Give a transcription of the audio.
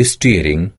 steering